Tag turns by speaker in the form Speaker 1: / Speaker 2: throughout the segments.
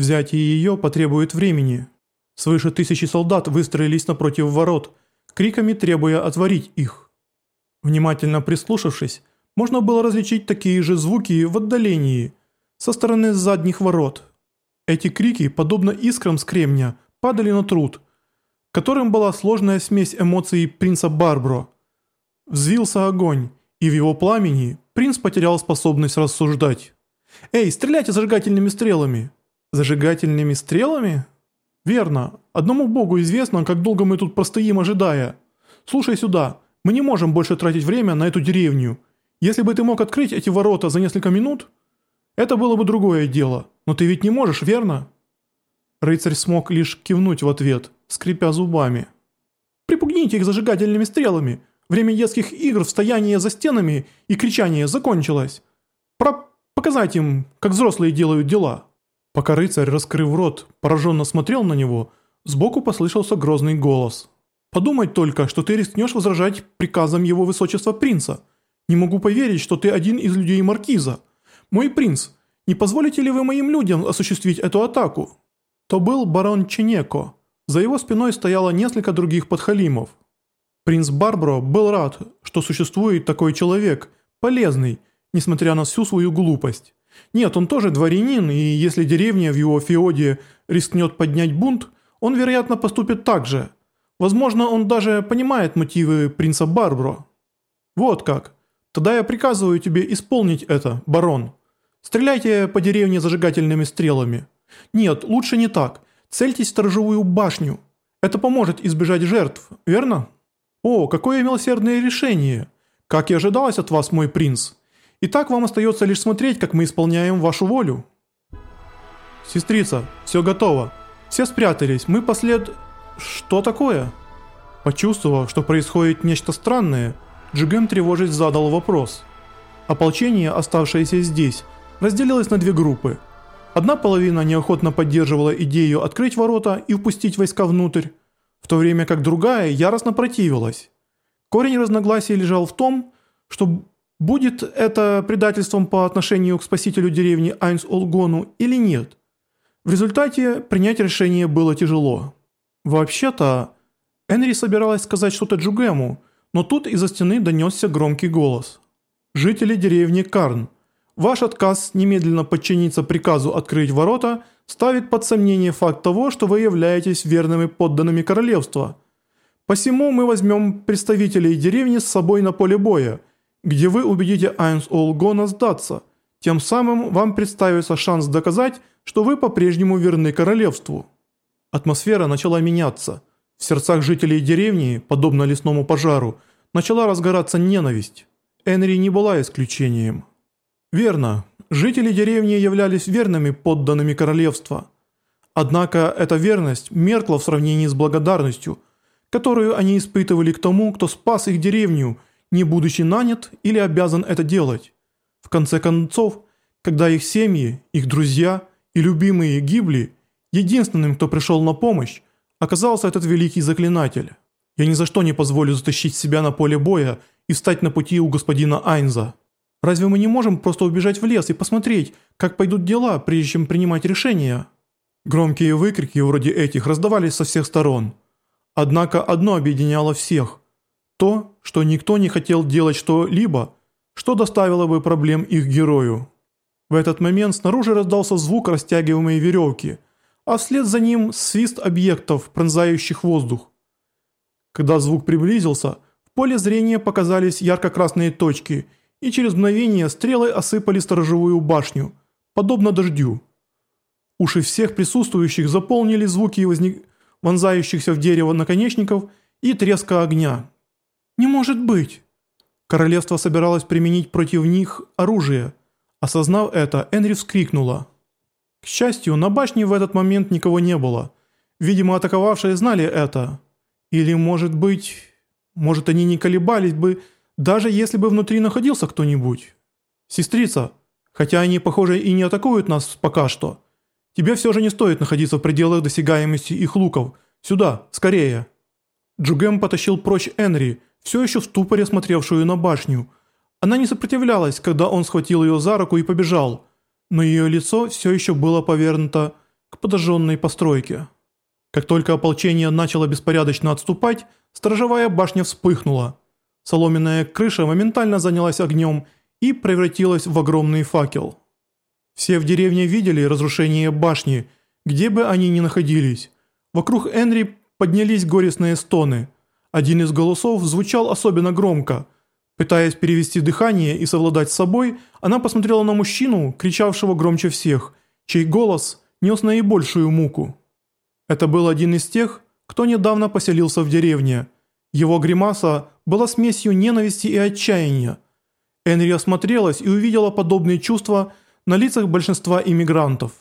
Speaker 1: Взятие ее потребует времени. Свыше тысячи солдат выстроились напротив ворот, криками требуя отворить их. Внимательно прислушавшись, можно было различить такие же звуки в отдалении, со стороны задних ворот. Эти крики, подобно искрам с кремня, падали на труд, которым была сложная смесь эмоций принца Барбро. Взвился огонь, и в его пламени принц потерял способность рассуждать. «Эй, стреляйте зажигательными стрелами!» «Зажигательными стрелами?» «Верно. Одному богу известно, как долго мы тут простоим, ожидая. Слушай сюда, мы не можем больше тратить время на эту деревню. Если бы ты мог открыть эти ворота за несколько минут, это было бы другое дело. Но ты ведь не можешь, верно?» Рыцарь смог лишь кивнуть в ответ, скрипя зубами. «Припугните их зажигательными стрелами. Время детских игр в стоянии за стенами и кричание закончилось. Про показать им, как взрослые делают дела». Пока рыцарь, раскрыв рот, пораженно смотрел на него, сбоку послышался грозный голос. «Подумать только, что ты рискнешь возражать приказам его высочества принца. Не могу поверить, что ты один из людей маркиза. Мой принц, не позволите ли вы моим людям осуществить эту атаку?» То был барон Ченеко. За его спиной стояло несколько других подхалимов. Принц Барбро был рад, что существует такой человек, полезный, несмотря на всю свою глупость. Нет, он тоже дворянин, и если деревня в его феоде рискнет поднять бунт, он, вероятно, поступит так же. Возможно, он даже понимает мотивы принца Барбро. Вот как. Тогда я приказываю тебе исполнить это, барон. Стреляйте по деревне зажигательными стрелами. Нет, лучше не так. Цельтесь в сторожевую башню. Это поможет избежать жертв, верно? О, какое милосердное решение. Как и ожидалось от вас, мой принц. И так вам остается лишь смотреть, как мы исполняем вашу волю. Сестрица, все готово. Все спрятались, мы послед... Что такое? Почувствовав, что происходит нечто странное, Джигем тревожить задал вопрос. Ополчение, оставшееся здесь, разделилось на две группы. Одна половина неохотно поддерживала идею открыть ворота и впустить войска внутрь, в то время как другая яростно противилась. Корень разногласий лежал в том, что Будет это предательством по отношению к спасителю деревни Айнс-Олгону или нет? В результате принять решение было тяжело. Вообще-то, Энри собиралась сказать что-то Джугему, но тут из-за стены донесся громкий голос. «Жители деревни Карн, ваш отказ немедленно подчиниться приказу открыть ворота ставит под сомнение факт того, что вы являетесь верными подданными королевства. Посему мы возьмем представителей деревни с собой на поле боя – где вы убедите Айнс Олгона сдаться. Тем самым вам представится шанс доказать, что вы по-прежнему верны королевству. Атмосфера начала меняться. В сердцах жителей деревни, подобно лесному пожару, начала разгораться ненависть. Энри не была исключением. Верно, жители деревни являлись верными подданными королевства. Однако эта верность меркла в сравнении с благодарностью, которую они испытывали к тому, кто спас их деревню – не будучи нанят или обязан это делать. В конце концов, когда их семьи, их друзья и любимые гибли, единственным, кто пришел на помощь, оказался этот великий заклинатель. Я ни за что не позволю затащить себя на поле боя и встать на пути у господина Айнза. Разве мы не можем просто убежать в лес и посмотреть, как пойдут дела, прежде чем принимать решения?» Громкие выкрики вроде этих раздавались со всех сторон. Однако одно объединяло всех. То, что никто не хотел делать что-либо, что доставило бы проблем их герою. В этот момент снаружи раздался звук растягиваемой веревки, а вслед за ним свист объектов, пронзающих воздух. Когда звук приблизился, в поле зрения показались ярко-красные точки, и через мгновение стрелы осыпали сторожевую башню, подобно дождю. Уши всех присутствующих заполнили звуки возник... вонзающихся в дерево наконечников и треска огня. «Не может быть!» Королевство собиралось применить против них оружие. Осознав это, Энри вскрикнула. К счастью, на башне в этот момент никого не было. Видимо, атаковавшие знали это. Или, может быть... Может, они не колебались бы, даже если бы внутри находился кто-нибудь. «Сестрица, хотя они, похоже, и не атакуют нас пока что, тебе все же не стоит находиться в пределах досягаемости их луков. Сюда, скорее!» Джугем потащил прочь Энри, все еще в ступоре смотревшую на башню. Она не сопротивлялась, когда он схватил ее за руку и побежал, но ее лицо все еще было повернуто к подожженной постройке. Как только ополчение начало беспорядочно отступать, сторожевая башня вспыхнула. Соломенная крыша моментально занялась огнем и превратилась в огромный факел. Все в деревне видели разрушение башни, где бы они ни находились. Вокруг Энри поднялись горестные стоны. Один из голосов звучал особенно громко. Пытаясь перевести дыхание и совладать с собой, она посмотрела на мужчину, кричавшего громче всех, чей голос нес наибольшую муку. Это был один из тех, кто недавно поселился в деревне. Его гримаса была смесью ненависти и отчаяния. Энри осмотрелась и увидела подобные чувства на лицах большинства иммигрантов.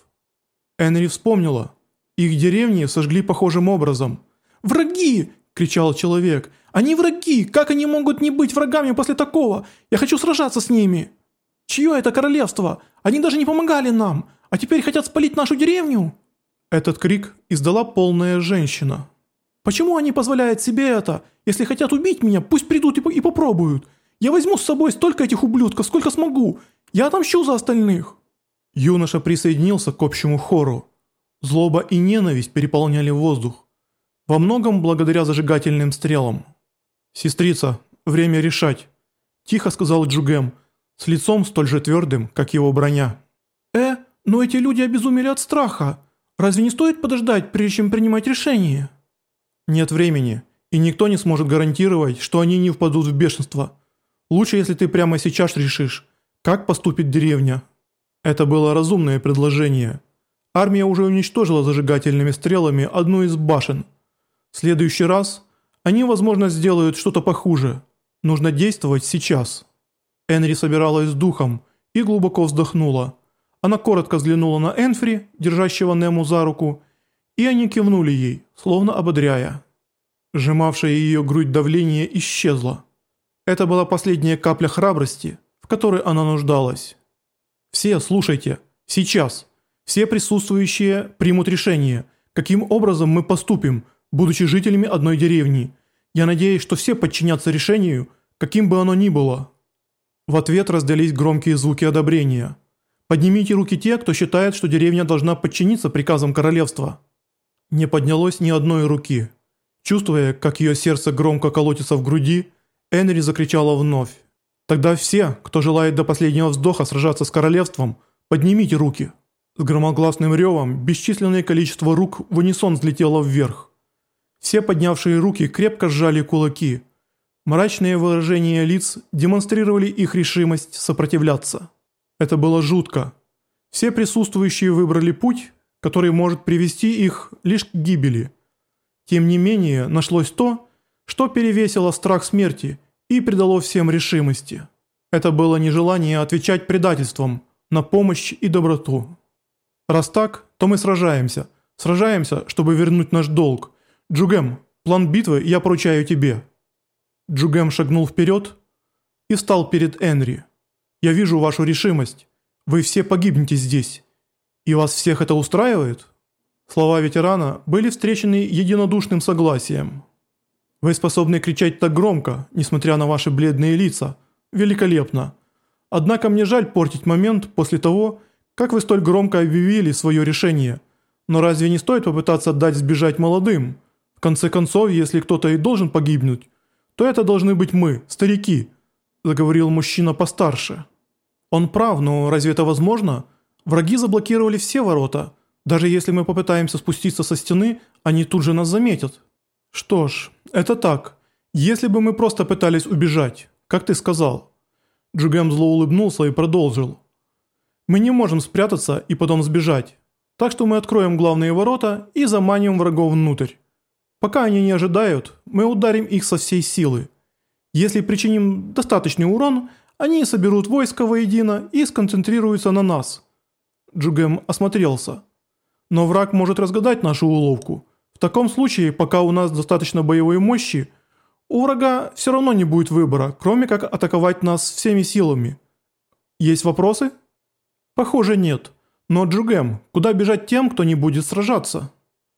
Speaker 1: Энри вспомнила. Их деревни сожгли похожим образом. «Враги!» – кричал человек. «Они враги! Как они могут не быть врагами после такого? Я хочу сражаться с ними!» «Чье это королевство? Они даже не помогали нам, а теперь хотят спалить нашу деревню!» Этот крик издала полная женщина. «Почему они позволяют себе это? Если хотят убить меня, пусть придут и, и попробуют. Я возьму с собой столько этих ублюдков, сколько смогу. Я отомщу за остальных». Юноша присоединился к общему хору. Злоба и ненависть переполняли воздух. Во многом благодаря зажигательным стрелам. «Сестрица, время решать», – тихо сказал Джугем, с лицом столь же твердым, как его броня. «Э, но эти люди обезумели от страха. Разве не стоит подождать, прежде чем принимать решение? Нет времени, и никто не сможет гарантировать, что они не впадут в бешенство. Лучше, если ты прямо сейчас решишь, как поступит деревня. Это было разумное предложение. Армия уже уничтожила зажигательными стрелами одну из башен. В следующий раз они, возможно, сделают что-то похуже. Нужно действовать сейчас. Энри собиралась с духом и глубоко вздохнула. Она коротко взглянула на Энфри, держащего Нему за руку, и они кивнули ей, словно ободряя. Сжимавшее ее грудь давление исчезло. Это была последняя капля храбрости, в которой она нуждалась. «Все, слушайте, сейчас. Все присутствующие примут решение, каким образом мы поступим, будучи жителями одной деревни. Я надеюсь, что все подчинятся решению, каким бы оно ни было». В ответ раздались громкие звуки одобрения – Поднимите руки те, кто считает, что деревня должна подчиниться приказам королевства». Не поднялось ни одной руки. Чувствуя, как ее сердце громко колотится в груди, Энри закричала вновь. «Тогда все, кто желает до последнего вздоха сражаться с королевством, поднимите руки». С громогласным ревом бесчисленное количество рук в унисон взлетело вверх. Все поднявшие руки крепко сжали кулаки. Мрачные выражения лиц демонстрировали их решимость сопротивляться. Это было жутко. Все присутствующие выбрали путь, который может привести их лишь к гибели. Тем не менее, нашлось то, что перевесило страх смерти и придало всем решимости. Это было нежелание отвечать предательством на помощь и доброту. Раз так, то мы сражаемся. Сражаемся, чтобы вернуть наш долг. Джугем, план битвы я поручаю тебе. Джугем шагнул вперед и встал перед Энри. Я вижу вашу решимость. Вы все погибнете здесь. И вас всех это устраивает?» Слова ветерана были встречены единодушным согласием. «Вы способны кричать так громко, несмотря на ваши бледные лица. Великолепно. Однако мне жаль портить момент после того, как вы столь громко объявили свое решение. Но разве не стоит попытаться дать сбежать молодым? В конце концов, если кто-то и должен погибнуть, то это должны быть мы, старики», заговорил мужчина постарше. Он прав, но разве это возможно? Враги заблокировали все ворота. Даже если мы попытаемся спуститься со стены, они тут же нас заметят. Что ж, это так. Если бы мы просто пытались убежать, как ты сказал. Джугем зло улыбнулся и продолжил. Мы не можем спрятаться и потом сбежать. Так что мы откроем главные ворота и заманим врагов внутрь. Пока они не ожидают, мы ударим их со всей силы. Если причиним достаточный урон, они соберут войско воедино и сконцентрируются на нас. Джугем осмотрелся. Но враг может разгадать нашу уловку. В таком случае, пока у нас достаточно боевой мощи, у врага все равно не будет выбора, кроме как атаковать нас всеми силами. Есть вопросы? Похоже нет. Но Джугем, куда бежать тем, кто не будет сражаться?